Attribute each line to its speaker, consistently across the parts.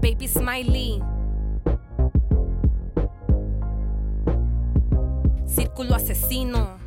Speaker 1: baby smiley. Círculo asesino.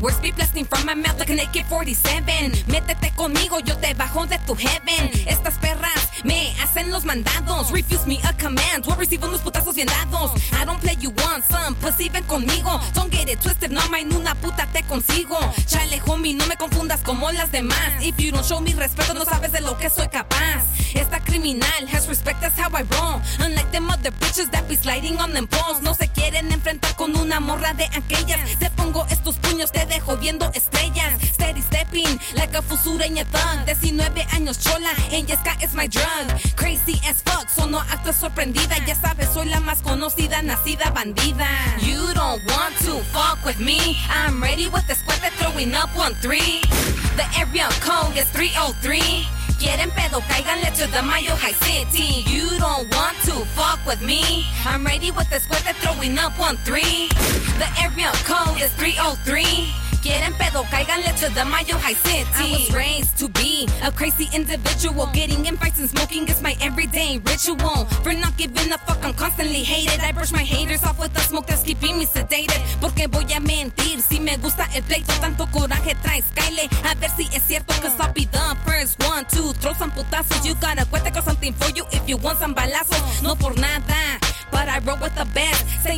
Speaker 1: Words be blasting from my mouth like an AK-47 Métete conmigo, yo te bajo de tu heaven. Estas perras me hacen los mandados. Refuse me a command, o recibo unos putazos bien dados. I don't play you want some, pussy conmigo. Don't get it twisted, no en una puta te consigo. Chale homie, no me confundas como las demás. If you don't show me respeto, no sabes de lo que soy capaz Esta criminal has respect, that's how I roll Unlike them other bitches that be sliding on them balls No se quieren enfrentar con una morra de aquellas Te pongo estos puños, te dejo viendo estrellas. Steady stepping like a fusureña thug. 19 años chola, ella es my drug. Crazy as fuck, no acto sorprendida. Ya sabes, soy la más conocida, nacida bandida. You don't want to fuck with me. I'm ready with the squad throwing up 1-3. The area code is 303. Quieren pedo, cáiganle to the Mayo High City. You don't want to fuck with me. I'm ready with the squad throwing up 1-3. The area code is 303 quieren pedo, cáiganle to the Mayo High City. I was raised to be a crazy individual. Getting in fights and smoking is my everyday ritual. For not giving a fuck, I'm constantly hated. I brush my haters off with the smoke that's keeping me sedated. Porque voy a mentir si me gusta el pleito. Tanto coraje traes, Kyle. A ver si es cierto, cause some. You gotta cuenta con something for you if you want some balazos. No por nada.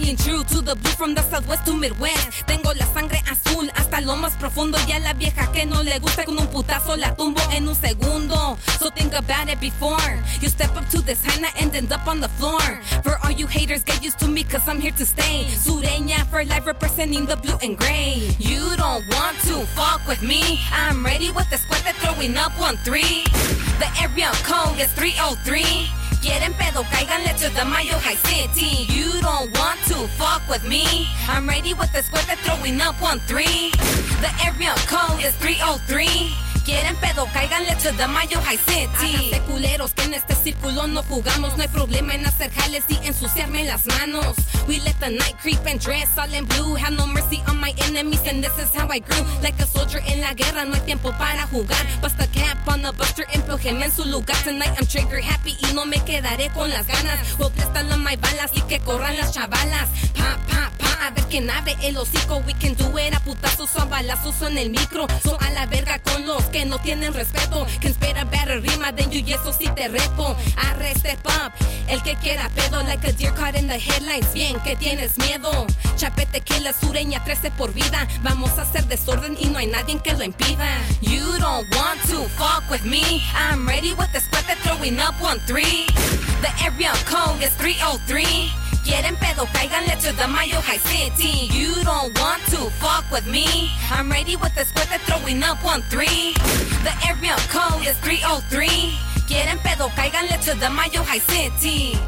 Speaker 1: To the blue from the southwest to midwest. Tengo la sangre azul hasta lo más profundo. Y a la vieja que no le gusta con un putazo la tumbo en un segundo. So think about it before you step up to this henna and end up on the floor. For all you haters, get used to me cause I'm here to stay. Sureña for life representing the blue and gray. You don't want to fuck with me. I'm ready with the squad that throwing up 1-3. The area code is 303 quieren pedo, cáiganle to the Mayo High City. You don't want to fuck with me. I'm ready with the squad throwing up 1-3. The area code is 303. Quieren pedo, cáiganle to the Mayo High City. de culeros que en este círculo no jugamos. No hay problema en hacer jales y ensuciarme las manos. We let the night creep and dress all in blue. Have no mercy on my enemies and this is how I grew. Like a soldier en la guerra, no hay tiempo para jugar. Basta cap on the buster, emplójeme en su lugar. Tonight I'm trigger happy y no me quedaré con las ganas. Voy prestando my balas y que corran las chavalas. Pa, pa, pa, a ver quién abre el hocico. We can do it a putazos o a balazos en el micro. So a la verga con los que no tienen respeto. Que espera better rima than you y eso sí te repo. Arre step up, el que quiera pedo like a deer caught in the headlights. Bien que tienes miedo. Chapete que la sureña 13 por vida. Vamos a hacer desorden y no hay nadie que lo impida. You don't want to fuck with me. I'm ready with the squad that throwing up 1-3. The area code is 303. Quieren pedo, cáiganle to the Mayo High City. You don't want to fuck with me. I'm ready with the squad throwing up 1-3. The area code is 303. Quieren pedo, cáiganle to the Mayo High City.